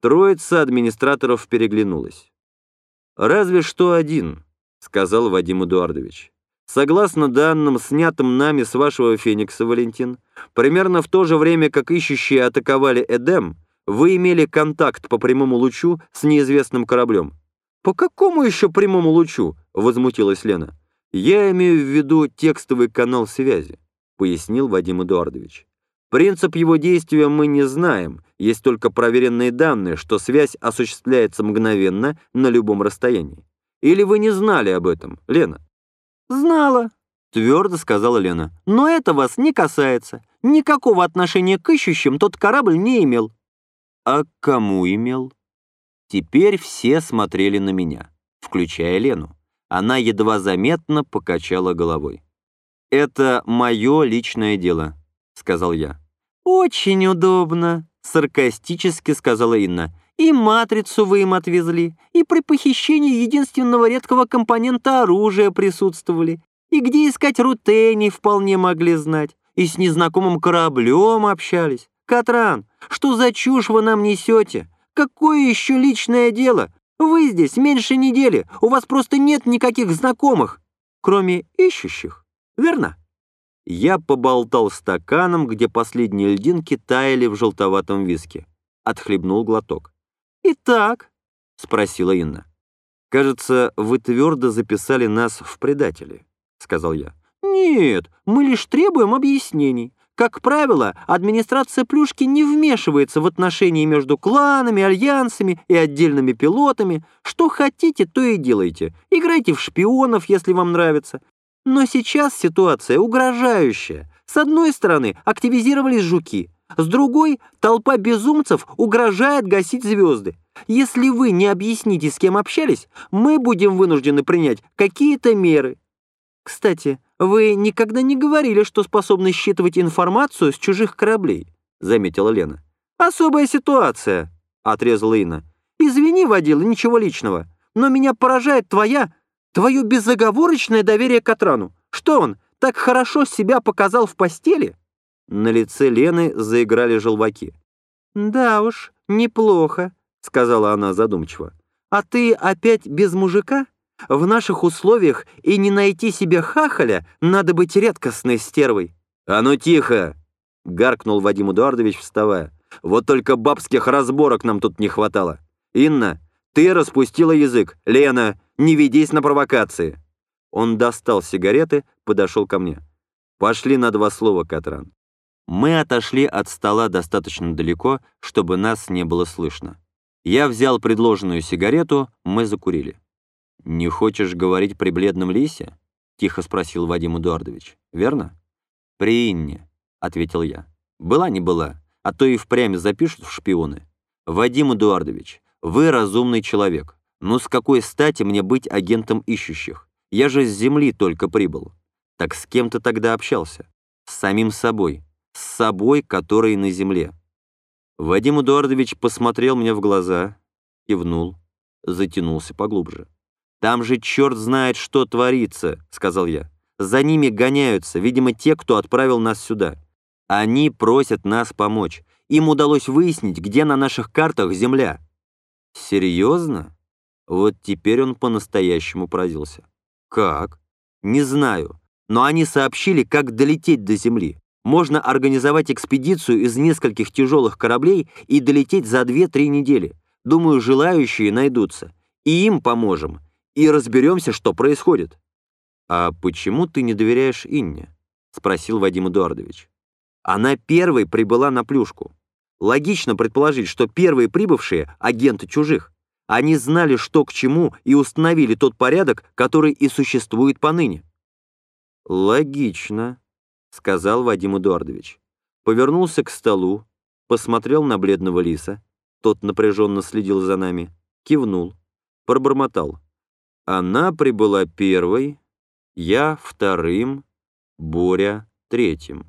Троица администраторов переглянулась. «Разве что один», — сказал Вадим Эдуардович. «Согласно данным, снятым нами с вашего «Феникса», Валентин, примерно в то же время, как ищущие атаковали Эдем, вы имели контакт по прямому лучу с неизвестным кораблем». «По какому еще прямому лучу?» — возмутилась Лена. «Я имею в виду текстовый канал связи», — пояснил Вадим Эдуардович. «Принцип его действия мы не знаем, есть только проверенные данные, что связь осуществляется мгновенно на любом расстоянии. Или вы не знали об этом, Лена?» «Знала», — твердо сказала Лена. «Но это вас не касается. Никакого отношения к ищущим тот корабль не имел». «А к кому имел?» Теперь все смотрели на меня, включая Лену. Она едва заметно покачала головой. «Это мое личное дело», — сказал я. «Очень удобно», Саркастически сказала Инна. «И матрицу вы им отвезли, и при похищении единственного редкого компонента оружия присутствовали, и где искать рутений вполне могли знать, и с незнакомым кораблем общались. Катран, что за чушь вы нам несете? Какое еще личное дело? Вы здесь меньше недели, у вас просто нет никаких знакомых, кроме ищущих, верно?» Я поболтал стаканом, где последние льдинки таяли в желтоватом виске. Отхлебнул глоток. «Итак?» — спросила Инна. «Кажется, вы твердо записали нас в предатели», — сказал я. «Нет, мы лишь требуем объяснений. Как правило, администрация Плюшки не вмешивается в отношения между кланами, альянсами и отдельными пилотами. Что хотите, то и делайте. Играйте в шпионов, если вам нравится. Но сейчас ситуация угрожающая. С одной стороны активизировались жуки, с другой толпа безумцев угрожает гасить звезды. Если вы не объясните, с кем общались, мы будем вынуждены принять какие-то меры. Кстати, вы никогда не говорили, что способны считывать информацию с чужих кораблей, заметила Лена. Особая ситуация, отрезала Инна. Извини, водила, ничего личного, но меня поражает твоя Твое безоговорочное доверие к Атрану. Что он, так хорошо себя показал в постели?» На лице Лены заиграли желваки. «Да уж, неплохо», — сказала она задумчиво. «А ты опять без мужика? В наших условиях и не найти себе хахаля надо быть редкостной стервой». «А ну тихо!» — гаркнул Вадим Эдуардович, вставая. «Вот только бабских разборок нам тут не хватало. Инна, ты распустила язык. Лена, не ведись на провокации!» Он достал сигареты, подошел ко мне. «Пошли на два слова, Катран». Мы отошли от стола достаточно далеко, чтобы нас не было слышно. Я взял предложенную сигарету, мы закурили. «Не хочешь говорить при бледном лисе?» — тихо спросил Вадим Эдуардович. «Верно?» «При Инне», — ответил я. «Была не была, а то и впрямь запишут в шпионы. Вадим Эдуардович, вы разумный человек. Ну с какой стати мне быть агентом ищущих? Я же с земли только прибыл. Так с кем ты тогда общался? С самим собой. С собой, который на земле. Вадим Эдуардович посмотрел мне в глаза, кивнул, затянулся поглубже. «Там же черт знает, что творится», — сказал я. «За ними гоняются, видимо, те, кто отправил нас сюда. Они просят нас помочь. Им удалось выяснить, где на наших картах земля». «Серьезно?» Вот теперь он по-настоящему поразился. «Как?» «Не знаю, но они сообщили, как долететь до Земли. Можно организовать экспедицию из нескольких тяжелых кораблей и долететь за 2-3 недели. Думаю, желающие найдутся. И им поможем. И разберемся, что происходит». «А почему ты не доверяешь Инне?» — спросил Вадим Эдуардович. «Она первой прибыла на плюшку. Логично предположить, что первые прибывшие — агенты чужих. Они знали, что к чему, и установили тот порядок, который и существует поныне. «Логично», — сказал Вадим Эдуардович. Повернулся к столу, посмотрел на бледного лиса, тот напряженно следил за нами, кивнул, пробормотал. Она прибыла первой, я вторым, Боря третьим.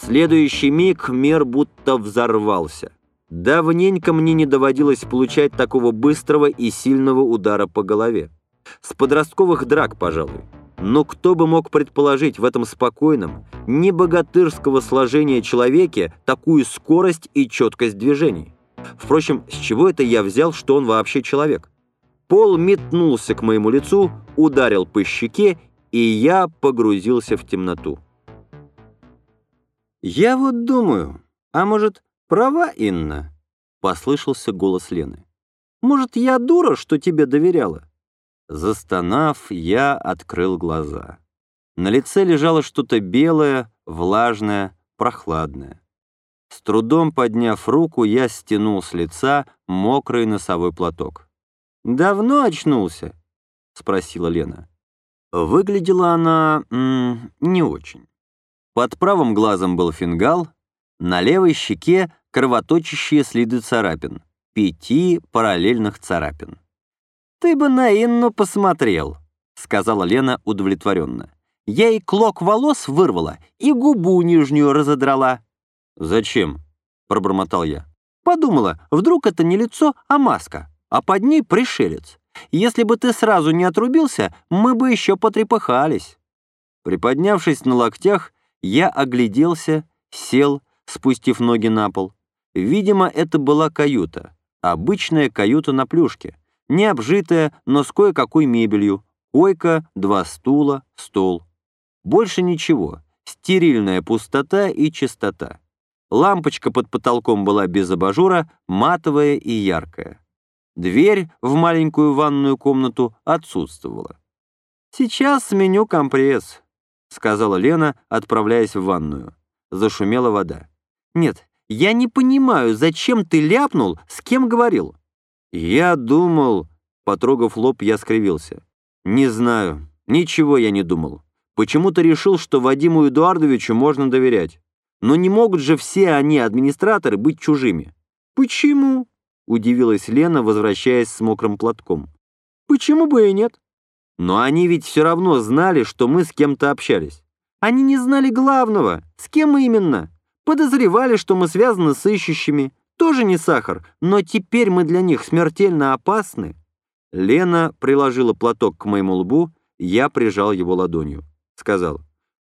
Следующий миг мир будто взорвался. Давненько мне не доводилось получать такого быстрого и сильного удара по голове. С подростковых драк, пожалуй. Но кто бы мог предположить в этом спокойном, не богатырского сложения человеке такую скорость и четкость движений? Впрочем, с чего это я взял, что он вообще человек? Пол метнулся к моему лицу, ударил по щеке, и я погрузился в темноту. «Я вот думаю, а может, права Инна?» — послышался голос Лены. «Может, я дура, что тебе доверяла?» Застонав, я открыл глаза. На лице лежало что-то белое, влажное, прохладное. С трудом подняв руку, я стянул с лица мокрый носовой платок. «Давно очнулся?» — спросила Лена. Выглядела она м, не очень. Под правым глазом был фингал, на левой щеке кровоточащие следы царапин, пяти параллельных царапин. «Ты бы на Инну посмотрел», — сказала Лена удовлетворенно. «Я ей клок волос вырвала и губу нижнюю разодрала». «Зачем?» — пробормотал я. «Подумала, вдруг это не лицо, а маска, а под ней пришелец. Если бы ты сразу не отрубился, мы бы еще потрепыхались». Приподнявшись на локтях, я огляделся, сел, спустив ноги на пол. Видимо, это была каюта, обычная каюта на плюшке, не обжитая, но с кое-какой мебелью, койка, два стула, стол. Больше ничего, стерильная пустота и чистота. Лампочка под потолком была без абажура, матовая и яркая. Дверь в маленькую ванную комнату отсутствовала. «Сейчас сменю компресс», — сказала Лена, отправляясь в ванную. Зашумела вода. «Нет, я не понимаю, зачем ты ляпнул, с кем говорил?» «Я думал...» — потрогав лоб, я скривился. «Не знаю, ничего я не думал. Почему-то решил, что Вадиму Эдуардовичу можно доверять. Но не могут же все они, администраторы, быть чужими». «Почему?» удивилась Лена, возвращаясь с мокрым платком. «Почему бы и нет?» «Но они ведь все равно знали, что мы с кем-то общались. Они не знали главного, с кем именно. Подозревали, что мы связаны с ищущими. Тоже не сахар, но теперь мы для них смертельно опасны». Лена приложила платок к моему лбу, я прижал его ладонью. Сказал,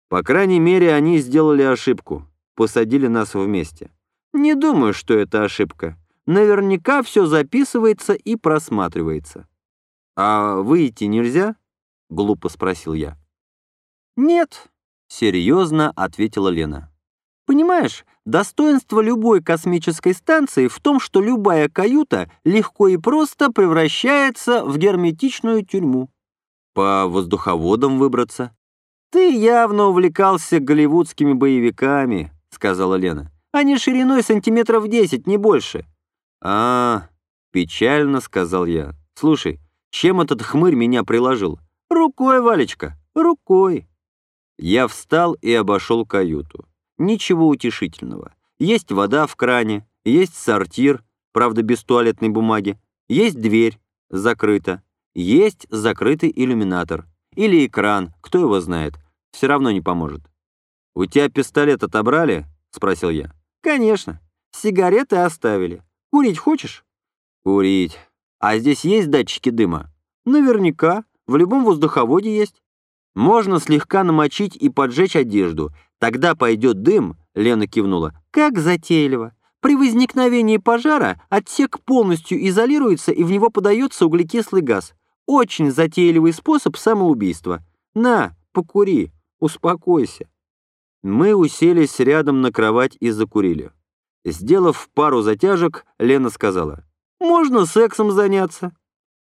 «По крайней мере, они сделали ошибку, посадили нас вместе. Не думаю, что это ошибка наверняка все записывается и просматривается. «А выйти нельзя?» — глупо спросил я. «Нет», — серьезно ответила Лена. «Понимаешь, достоинство любой космической станции в том, что любая каюта легко и просто превращается в герметичную тюрьму. По воздуховодам выбраться. Ты явно увлекался голливудскими боевиками», — сказала Лена. «Они шириной сантиметров десять, не больше а, печально сказал я. «Слушай, чем этот хмырь меня приложил?» «Рукой, Валечка, рукой». Я встал и обошел каюту. Ничего утешительного. Есть вода в кране, есть сортир, правда без туалетной бумаги, есть дверь, закрыта, есть закрытый иллюминатор. Или экран, кто его знает, все равно не поможет. «У тебя пистолет отобрали?» — спросил я. «Конечно. Сигареты оставили. Курить хочешь? Курить. А здесь есть датчики дыма? Наверняка. В любом воздуховоде есть. Можно слегка намочить и поджечь одежду. Тогда пойдет дым, Лена кивнула. Как затейливо. При возникновении пожара отсек полностью изолируется и в него подается углекислый газ. Очень затейливый способ самоубийства. На, покури, успокойся. Мы уселись рядом на кровать и закурили. Сделав пару затяжек, Лена сказала, «Можно сексом заняться».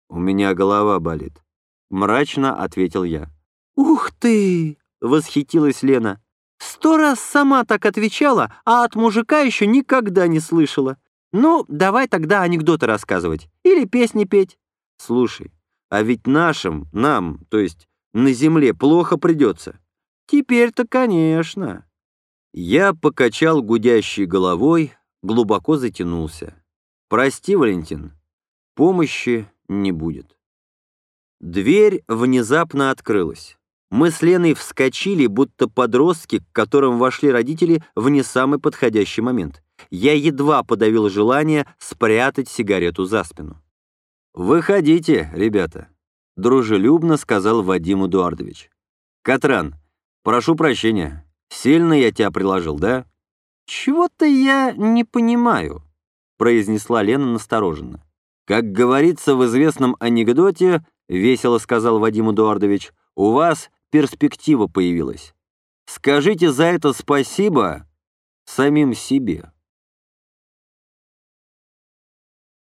«У меня голова болит», — мрачно ответил я. «Ух ты!» — восхитилась Лена. «Сто раз сама так отвечала, а от мужика еще никогда не слышала. Ну, давай тогда анекдоты рассказывать или песни петь». «Слушай, а ведь нашим, нам, то есть на земле, плохо придется». «Теперь-то, конечно». Я покачал гудящей головой, глубоко затянулся. «Прости, Валентин, помощи не будет». Дверь внезапно открылась. Мы с Леной вскочили, будто подростки, к которым вошли родители в не самый подходящий момент. Я едва подавил желание спрятать сигарету за спину. «Выходите, ребята», — дружелюбно сказал Вадим Эдуардович. «Катран, прошу прощения, Сильно я тебя приложил, да?» «Чего-то я не понимаю», произнесла Лена настороженно. «Как говорится в известном анекдоте, — весело сказал Вадим Эдуардович, — у вас перспектива появилась. Скажите за это спасибо самим себе».